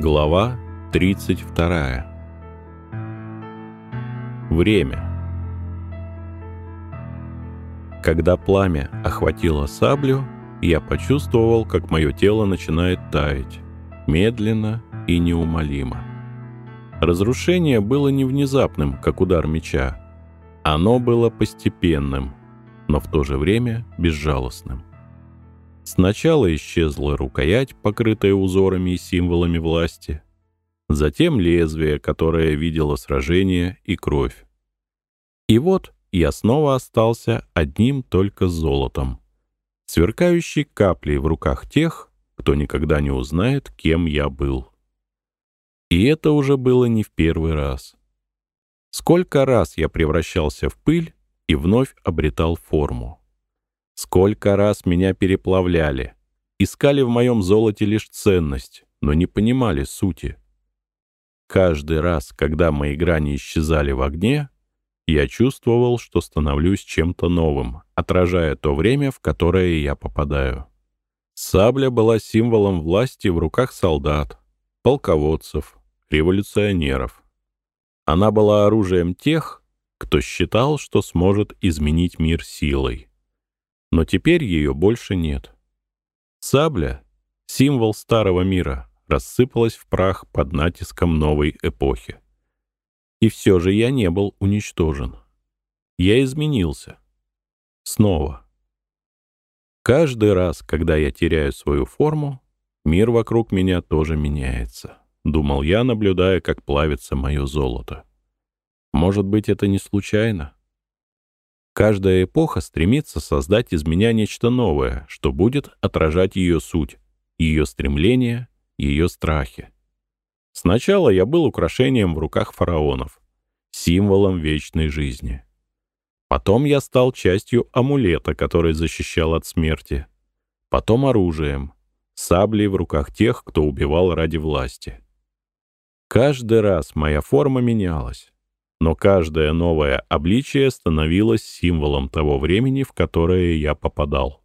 Глава 32. Время. Когда пламя охватило саблю, я почувствовал, как мое тело начинает таять, медленно и неумолимо. Разрушение было не внезапным, как удар меча. Оно было постепенным, но в то же время безжалостным. Сначала исчезла рукоять, покрытая узорами и символами власти, затем лезвие, которое видело сражение и кровь. И вот я снова остался одним только золотом, сверкающей каплей в руках тех, кто никогда не узнает, кем я был. И это уже было не в первый раз. Сколько раз я превращался в пыль и вновь обретал форму. Сколько раз меня переплавляли, искали в моем золоте лишь ценность, но не понимали сути. Каждый раз, когда мои грани исчезали в огне, я чувствовал, что становлюсь чем-то новым, отражая то время, в которое я попадаю. Сабля была символом власти в руках солдат, полководцев, революционеров. Она была оружием тех, кто считал, что сможет изменить мир силой. Но теперь ее больше нет. Сабля, символ старого мира, рассыпалась в прах под натиском новой эпохи. И все же я не был уничтожен. Я изменился. Снова. Каждый раз, когда я теряю свою форму, мир вокруг меня тоже меняется. Думал я, наблюдая, как плавится мое золото. Может быть, это не случайно? Каждая эпоха стремится создать из меня нечто новое, что будет отражать ее суть, ее стремления, ее страхи. Сначала я был украшением в руках фараонов, символом вечной жизни. Потом я стал частью амулета, который защищал от смерти. Потом оружием, саблей в руках тех, кто убивал ради власти. Каждый раз моя форма менялась но каждое новое обличие становилось символом того времени, в которое я попадал.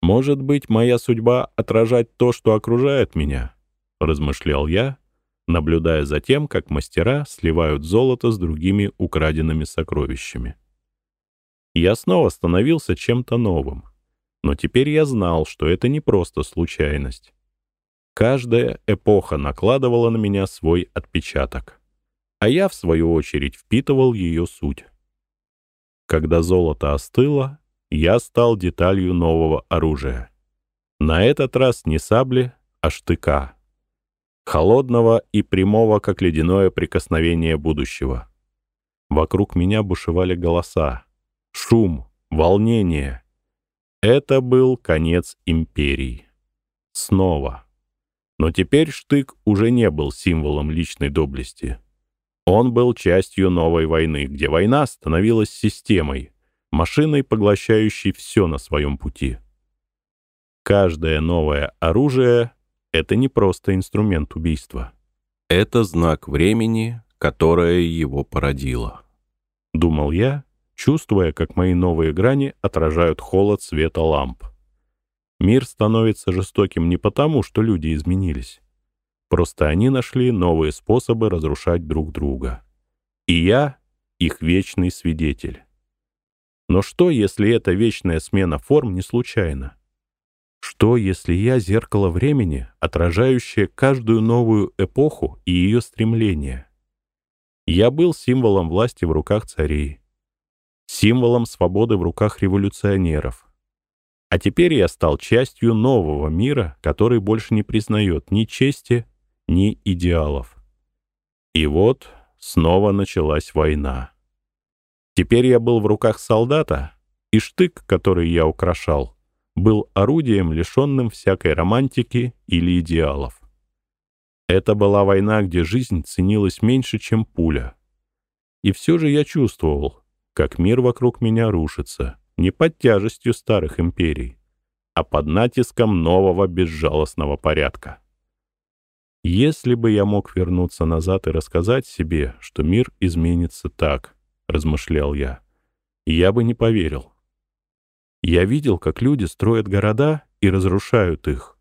«Может быть, моя судьба — отражать то, что окружает меня?» — размышлял я, наблюдая за тем, как мастера сливают золото с другими украденными сокровищами. Я снова становился чем-то новым, но теперь я знал, что это не просто случайность. Каждая эпоха накладывала на меня свой отпечаток а я, в свою очередь, впитывал ее суть. Когда золото остыло, я стал деталью нового оружия. На этот раз не сабли, а штыка. Холодного и прямого, как ледяное прикосновение будущего. Вокруг меня бушевали голоса. Шум, волнение. Это был конец империи. Снова. Но теперь штык уже не был символом личной доблести. Он был частью новой войны, где война становилась системой, машиной, поглощающей все на своем пути. Каждое новое оружие — это не просто инструмент убийства. Это знак времени, которое его породило. Думал я, чувствуя, как мои новые грани отражают холод света ламп. Мир становится жестоким не потому, что люди изменились, Просто они нашли новые способы разрушать друг друга. И я — их вечный свидетель. Но что, если эта вечная смена форм не случайна? Что, если я — зеркало времени, отражающее каждую новую эпоху и ее стремления? Я был символом власти в руках царей, символом свободы в руках революционеров. А теперь я стал частью нового мира, который больше не признает ни чести, ни идеалов. И вот снова началась война. Теперь я был в руках солдата, и штык, который я украшал, был орудием, лишенным всякой романтики или идеалов. Это была война, где жизнь ценилась меньше, чем пуля. И все же я чувствовал, как мир вокруг меня рушится, не под тяжестью старых империй, а под натиском нового безжалостного порядка. Если бы я мог вернуться назад и рассказать себе, что мир изменится так, размышлял я, я бы не поверил. Я видел, как люди строят города и разрушают их,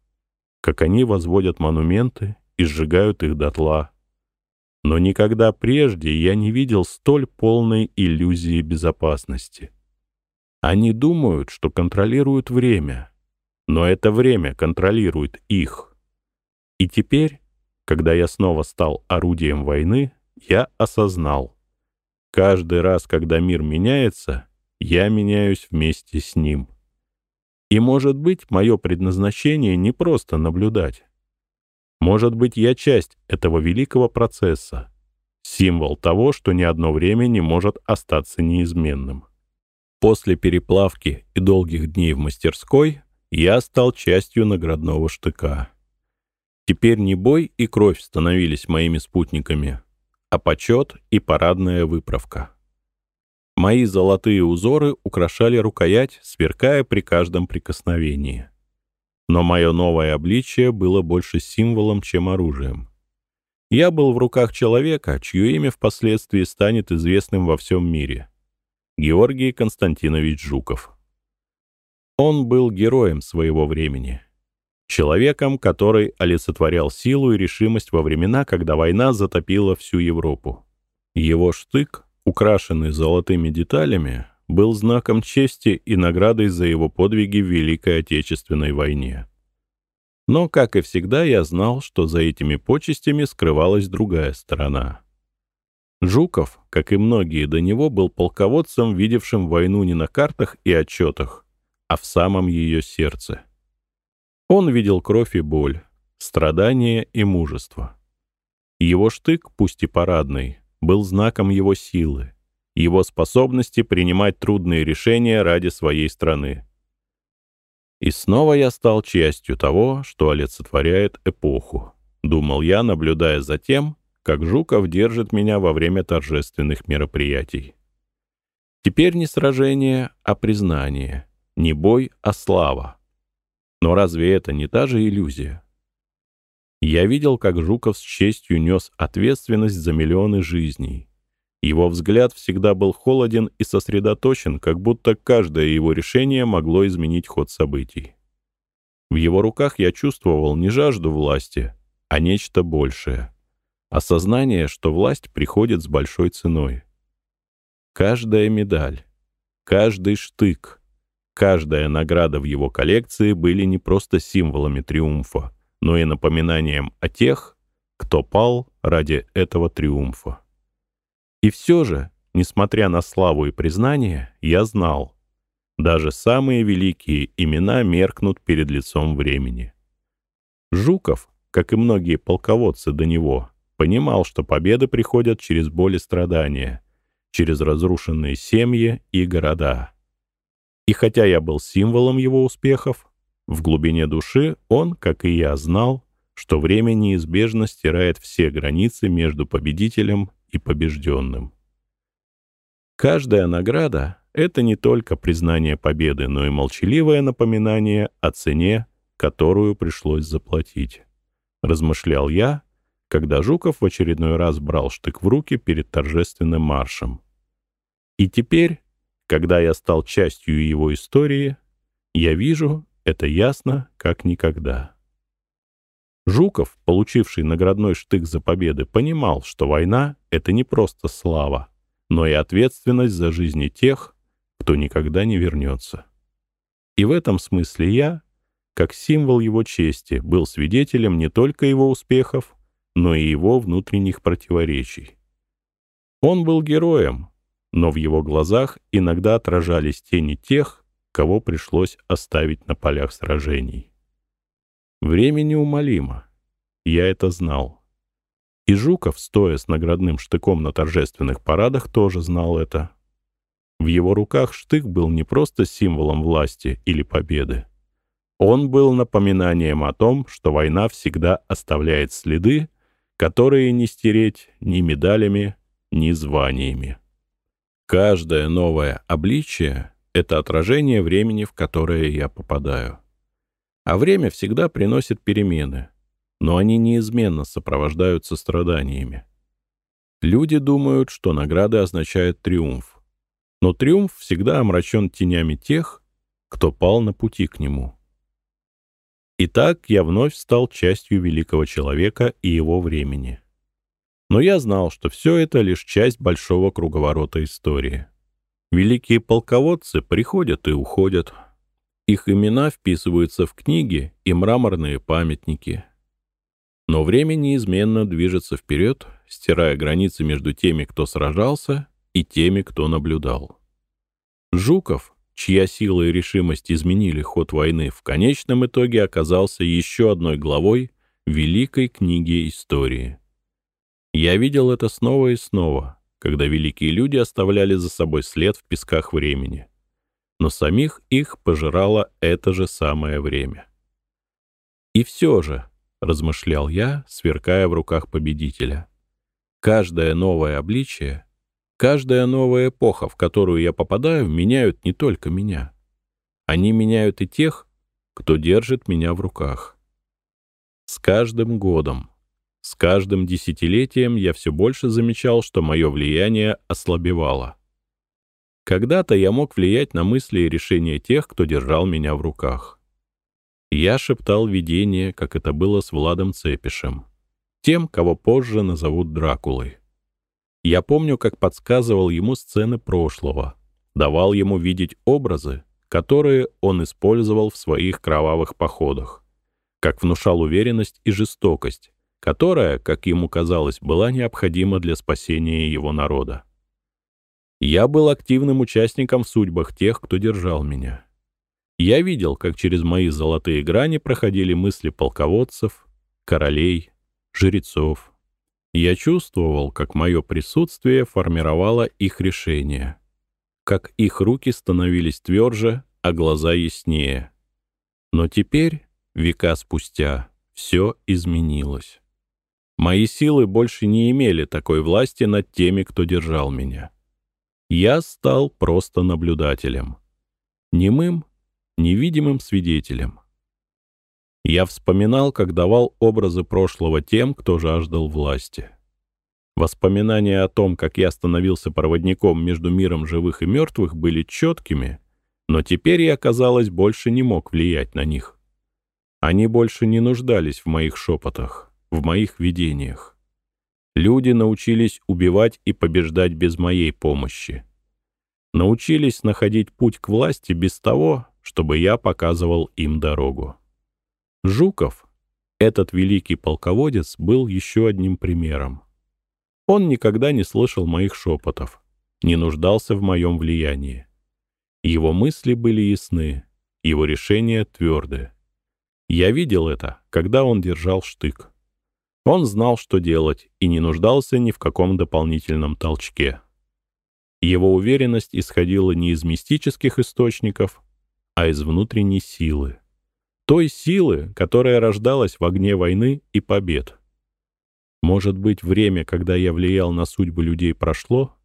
как они возводят монументы и сжигают их дотла. Но никогда прежде я не видел столь полной иллюзии безопасности. Они думают, что контролируют время, но это время контролирует их. И теперь, когда я снова стал орудием войны, я осознал. Каждый раз, когда мир меняется, я меняюсь вместе с ним. И, может быть, мое предназначение не просто наблюдать. Может быть, я часть этого великого процесса, символ того, что ни одно время не может остаться неизменным. После переплавки и долгих дней в мастерской я стал частью наградного штыка. Теперь не бой и кровь становились моими спутниками, а почет и парадная выправка. Мои золотые узоры украшали рукоять, сверкая при каждом прикосновении. Но мое новое обличие было больше символом, чем оружием. Я был в руках человека, чье имя впоследствии станет известным во всем мире — Георгий Константинович Жуков. Он был героем своего времени. Человеком, который олицетворял силу и решимость во времена, когда война затопила всю Европу. Его штык, украшенный золотыми деталями, был знаком чести и наградой за его подвиги в Великой Отечественной войне. Но, как и всегда, я знал, что за этими почестями скрывалась другая сторона — Жуков, как и многие до него, был полководцем, видевшим войну не на картах и отчетах, а в самом ее сердце. Он видел кровь и боль, страдания и мужество. Его штык, пусть и парадный, был знаком его силы, его способности принимать трудные решения ради своей страны. И снова я стал частью того, что олицетворяет эпоху, думал я, наблюдая за тем, как Жуков держит меня во время торжественных мероприятий. Теперь не сражение, а признание, не бой, а слава. Но разве это не та же иллюзия? Я видел, как Жуков с честью нес ответственность за миллионы жизней. Его взгляд всегда был холоден и сосредоточен, как будто каждое его решение могло изменить ход событий. В его руках я чувствовал не жажду власти, а нечто большее. Осознание, что власть приходит с большой ценой. Каждая медаль, каждый штык, каждая награда в его коллекции были не просто символами триумфа, но и напоминанием о тех, кто пал ради этого триумфа. И все же, несмотря на славу и признание, я знал, даже самые великие имена меркнут перед лицом времени. Жуков, как и многие полководцы до него, понимал, что победы приходят через боль и страдания, через разрушенные семьи и города. И хотя я был символом его успехов, в глубине души он, как и я, знал, что время неизбежно стирает все границы между победителем и побежденным. Каждая награда — это не только признание победы, но и молчаливое напоминание о цене, которую пришлось заплатить. Размышлял я, когда Жуков в очередной раз брал штык в руки перед торжественным маршем. И теперь, когда я стал частью его истории, я вижу это ясно, как никогда. Жуков, получивший наградной штык за победы, понимал, что война — это не просто слава, но и ответственность за жизни тех, кто никогда не вернется. И в этом смысле я, как символ его чести, был свидетелем не только его успехов, но и его внутренних противоречий. Он был героем, но в его глазах иногда отражались тени тех, кого пришлось оставить на полях сражений. Время неумолимо. Я это знал. И Жуков, стоя с наградным штыком на торжественных парадах, тоже знал это. В его руках штык был не просто символом власти или победы. Он был напоминанием о том, что война всегда оставляет следы, которые не стереть ни медалями, ни званиями. Каждое новое обличие — это отражение времени, в которое я попадаю. А время всегда приносит перемены, но они неизменно сопровождаются страданиями. Люди думают, что награды означают триумф. Но триумф всегда омрачен тенями тех, кто пал на пути к нему. И так я вновь стал частью великого человека и его времени. Но я знал, что все это лишь часть большого круговорота истории. Великие полководцы приходят и уходят. Их имена вписываются в книги и мраморные памятники. Но время неизменно движется вперед, стирая границы между теми, кто сражался, и теми, кто наблюдал. Жуков, чья сила и решимость изменили ход войны, в конечном итоге оказался еще одной главой великой книги истории. Я видел это снова и снова, когда великие люди оставляли за собой след в песках времени. Но самих их пожирало это же самое время. И все же, — размышлял я, сверкая в руках победителя, — каждое новое обличие, каждая новая эпоха, в которую я попадаю, меняют не только меня. Они меняют и тех, кто держит меня в руках. С каждым годом, с каждым десятилетием я все больше замечал, что мое влияние ослабевало. Когда-то я мог влиять на мысли и решения тех, кто держал меня в руках. Я шептал видение, как это было с Владом Цепишем, тем, кого позже назовут Дракулой. Я помню, как подсказывал ему сцены прошлого, давал ему видеть образы, которые он использовал в своих кровавых походах, как внушал уверенность и жестокость, которая, как ему казалось, была необходима для спасения его народа. Я был активным участником в судьбах тех, кто держал меня. Я видел, как через мои золотые грани проходили мысли полководцев, королей, жрецов. Я чувствовал, как мое присутствие формировало их решения, как их руки становились тверже, а глаза яснее. Но теперь, века спустя, все изменилось. Мои силы больше не имели такой власти над теми, кто держал меня. Я стал просто наблюдателем. Немым, невидимым свидетелем. Я вспоминал, как давал образы прошлого тем, кто жаждал власти. Воспоминания о том, как я становился проводником между миром живых и мертвых, были четкими, но теперь я, казалось, больше не мог влиять на них. Они больше не нуждались в моих шепотах в моих видениях. Люди научились убивать и побеждать без моей помощи. Научились находить путь к власти без того, чтобы я показывал им дорогу. Жуков, этот великий полководец, был еще одним примером. Он никогда не слышал моих шепотов, не нуждался в моем влиянии. Его мысли были ясны, его решения тверды. Я видел это, когда он держал штык. Он знал, что делать, и не нуждался ни в каком дополнительном толчке. Его уверенность исходила не из мистических источников, а из внутренней силы. Той силы, которая рождалась в огне войны и побед. Может быть, время, когда я влиял на судьбы людей, прошло?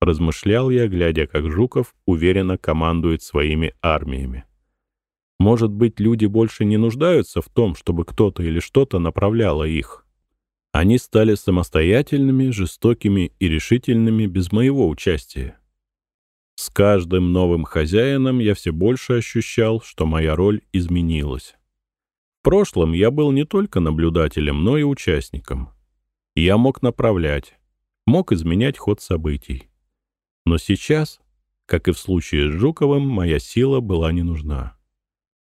Размышлял я, глядя, как Жуков уверенно командует своими армиями. Может быть, люди больше не нуждаются в том, чтобы кто-то или что-то направляло их. Они стали самостоятельными, жестокими и решительными без моего участия. С каждым новым хозяином я все больше ощущал, что моя роль изменилась. В прошлом я был не только наблюдателем, но и участником. Я мог направлять, мог изменять ход событий. Но сейчас, как и в случае с Жуковым, моя сила была не нужна.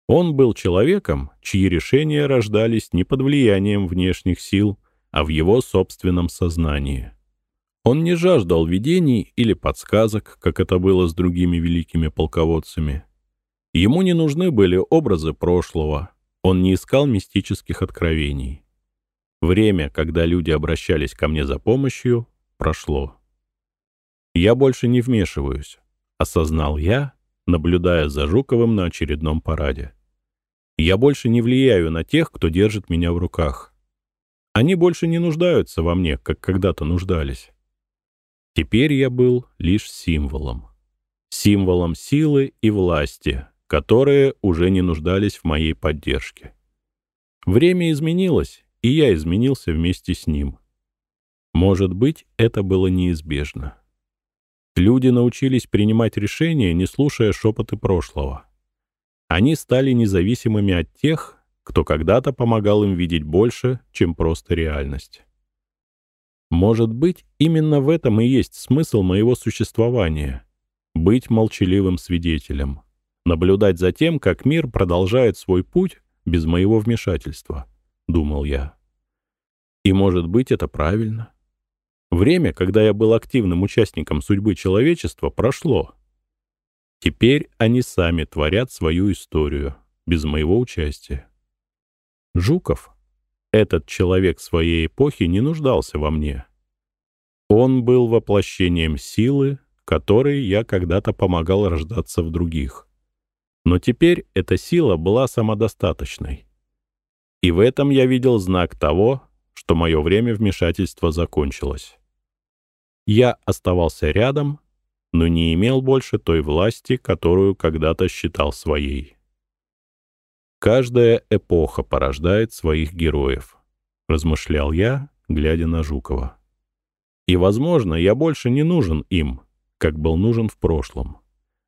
Он был человеком, чьи решения рождались не под влиянием внешних сил, а в его собственном сознании. Он не жаждал видений или подсказок, как это было с другими великими полководцами. Ему не нужны были образы прошлого, он не искал мистических откровений. Время, когда люди обращались ко мне за помощью, прошло. «Я больше не вмешиваюсь», — осознал я, наблюдая за Жуковым на очередном параде. «Я больше не влияю на тех, кто держит меня в руках. Они больше не нуждаются во мне, как когда-то нуждались. Теперь я был лишь символом. Символом силы и власти, которые уже не нуждались в моей поддержке. Время изменилось, и я изменился вместе с ним. Может быть, это было неизбежно. Люди научились принимать решения, не слушая шепоты прошлого. Они стали независимыми от тех, кто когда-то помогал им видеть больше, чем просто реальность. Может быть, именно в этом и есть смысл моего существования — быть молчаливым свидетелем, наблюдать за тем, как мир продолжает свой путь без моего вмешательства, — думал я. И, может быть, это правильно. Время, когда я был активным участником судьбы человечества, прошло. Теперь они сами творят свою историю, без моего участия. Жуков, этот человек своей эпохи, не нуждался во мне. Он был воплощением силы, которой я когда-то помогал рождаться в других. Но теперь эта сила была самодостаточной. И в этом я видел знак того, что мое время вмешательства закончилось. Я оставался рядом, но не имел больше той власти, которую когда-то считал своей. Каждая эпоха порождает своих героев, размышлял я, глядя на Жукова. И, возможно, я больше не нужен им, как был нужен в прошлом.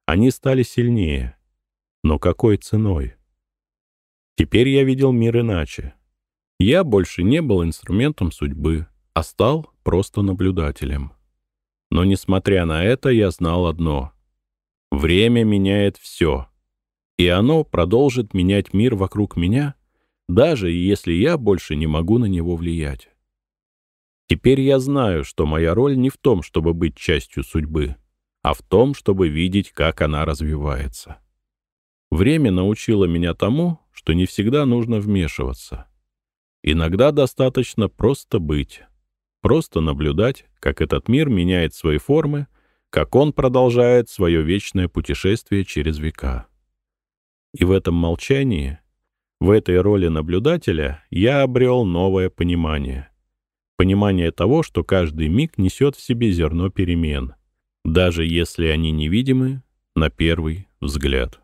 Они стали сильнее. Но какой ценой? Теперь я видел мир иначе. Я больше не был инструментом судьбы, а стал просто наблюдателем. Но, несмотря на это, я знал одно. Время меняет все. И оно продолжит менять мир вокруг меня, даже если я больше не могу на него влиять. Теперь я знаю, что моя роль не в том, чтобы быть частью судьбы, а в том, чтобы видеть, как она развивается. Время научило меня тому, что не всегда нужно вмешиваться. Иногда достаточно просто быть, просто наблюдать, как этот мир меняет свои формы, как он продолжает свое вечное путешествие через века. И в этом молчании, в этой роли наблюдателя, я обрел новое понимание. Понимание того, что каждый миг несет в себе зерно перемен, даже если они невидимы на первый взгляд.